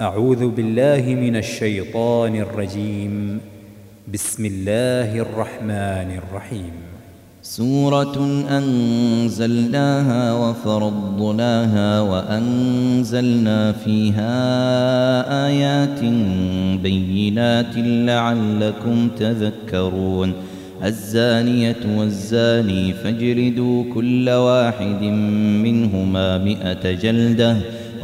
أعوذ بالله من الشيطان الرجيم. بسم الله الرحمن الرحيم. سورة أنزلناها وفرضناها وأنزلنا فيها آيات بينات لعلكم تذكرون. الزانية والزاني فاجردوا كل واحد منهما مئة جلدة.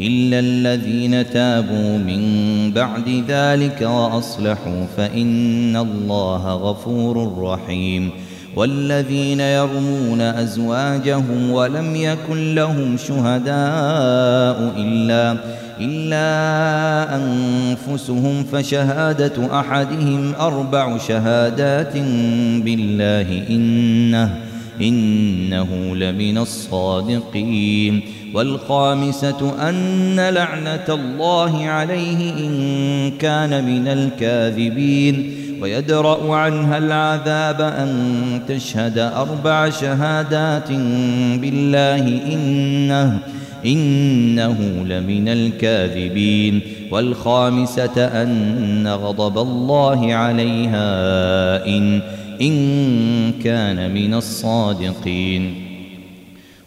إلا الذين تابوا من بعد ذلك وأصلحوا فإن الله غفور رحيم والذين يرمون أزواجهم ولم يكن لهم شهداء إلا إلا أنفسهم فشهادة أحدهم أربع شهادات بالله إنه إنه لمن الصادقين والخامسة أن لعنة الله عليه إن كان من الكاذبين. ويدرأ عنها العذاب أن تشهد أربع شهادات بالله إنه إنه لمن الكاذبين. والخامسة أن غضب الله عليها إن إن كان من الصادقين.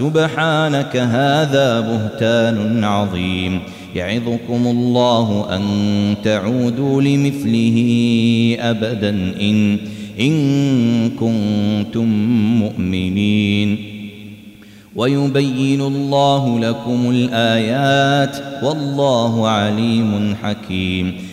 سبحانك هذا بهتان عظيم. يعظكم الله أن تعودوا لمثله أبدا إن, إن كنتم مؤمنين. ويبين الله لكم الآيات والله عليم حكيم.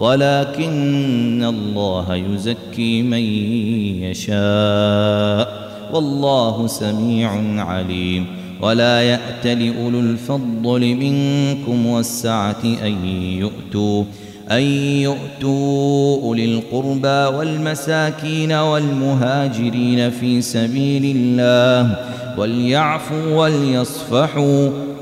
ولكن الله يزكي من يشاء والله سميع عليم ولا يأت لأولو الفضل منكم والسعة أن يؤتوا أن يؤتوا أولي القربى والمساكين والمهاجرين في سبيل الله وليعفوا وليصفحوا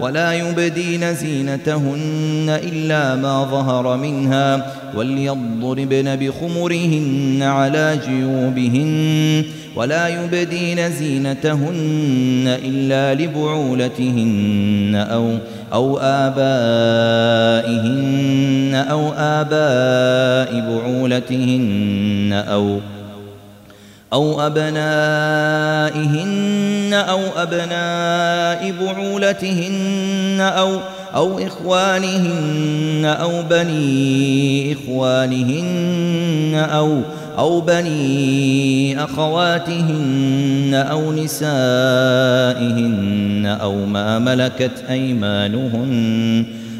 ولا يبدين زينتهن إلا ما ظهر منها وليضربن بخمرهن على جيوبهن ولا يبدين زينتهن إلا لبعولتهن أو أو آبائهن أو آباء بعولتهن أو أو أبنائهن أو أبناء بعولتهن أو أو إخوانهن أو بني إخوانهن أو أو بني أخواتهن أو نسائهن أو ما ملكت أيمانهن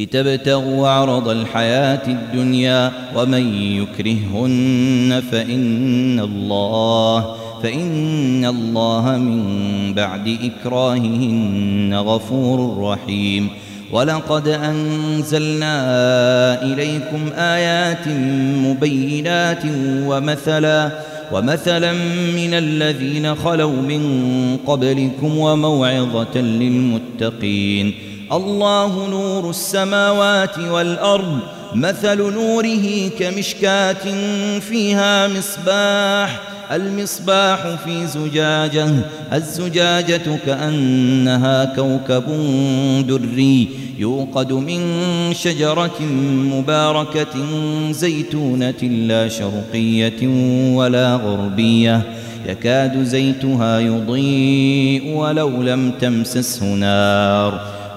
لتبتغوا عرض الحياة الدنيا ومن يكرههن فإن الله فإن الله من بعد إكراههن غفور رحيم. ولقد أنزلنا إليكم آيات مبينات ومثلا ومثلا من الذين خلوا من قبلكم وموعظة للمتقين. الله نور السماوات والأرض مثل نوره كمشكاة فيها مصباح المصباح في زجاجة الزجاجة كأنها كوكب دري يوقد من شجرة مباركة زيتونة لا شرقية ولا غربية يكاد زيتها يضيء ولو لم تمسسه نار.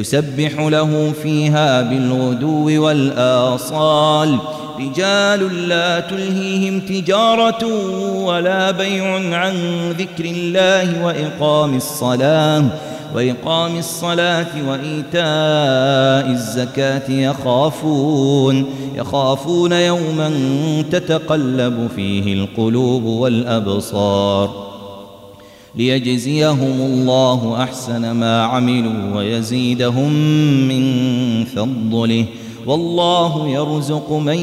يسبح له فيها بالغدو والآصال. رجال لا تلهيهم تجارة ولا بيع عن ذكر الله وإقام الصلاة. وإقام الصلاة وإيتاء الزكاة يخافون يخافون يوما تتقلب فيه القلوب والأبصار. ليجزيهم الله أحسن ما عملوا ويزيدهم من فضله. والله يرزق من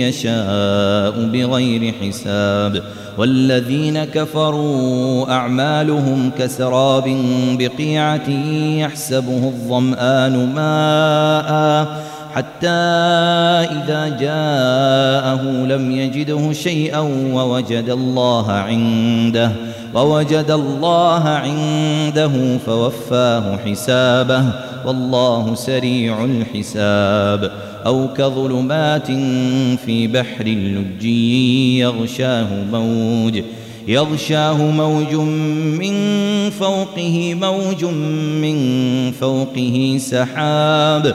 يشاء بغير حساب. والذين كفروا أعمالهم كسراب بقيعة يحسبه الظمآن ماءً. حتى إذا جاءه لم يجده شيئا ووجد الله عنده ووجد الله عنده فوفاه حسابه والله سريع الحساب. أو كظلمات في بحر لجي يغشاه موج يغشاه موج من فوقه موج من فوقه سحاب.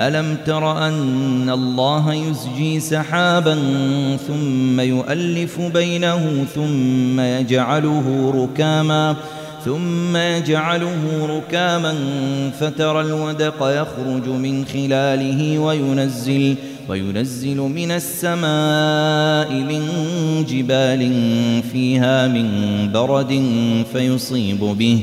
ألم تر أن الله يزجي سحابا ثم يؤلف بينه ثم يجعله ركاما ثم يجعله ركاما فترى الودق يخرج من خلاله وينزل وينزل من السماء من جبال فيها من برد فيصيب به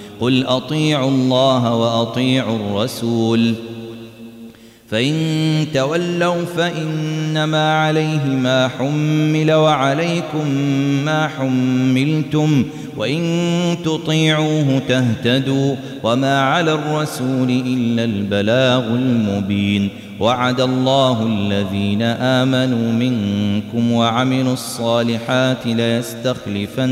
قل أطيعوا الله وأطيعوا الرسول فإن تولوا فإنما عليه ما حمل وعليكم ما حملتم وإن تطيعوه تهتدوا وما على الرسول إلا البلاغ المبين وعد الله الذين آمنوا منكم وعملوا الصالحات ليستخلفنهم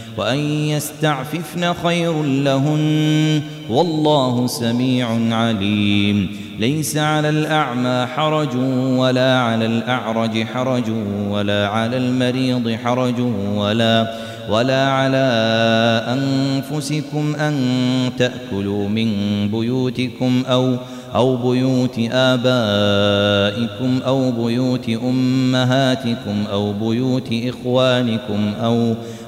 وأن يستعففن خير لهن والله سميع عليم. ليس على الأعمى حرج ولا على الأعرج حرج ولا على المريض حرج ولا ولا على أنفسكم أن تأكلوا من بيوتكم أو أو بيوت آبائكم أو بيوت أمهاتكم أو بيوت إخوانكم أو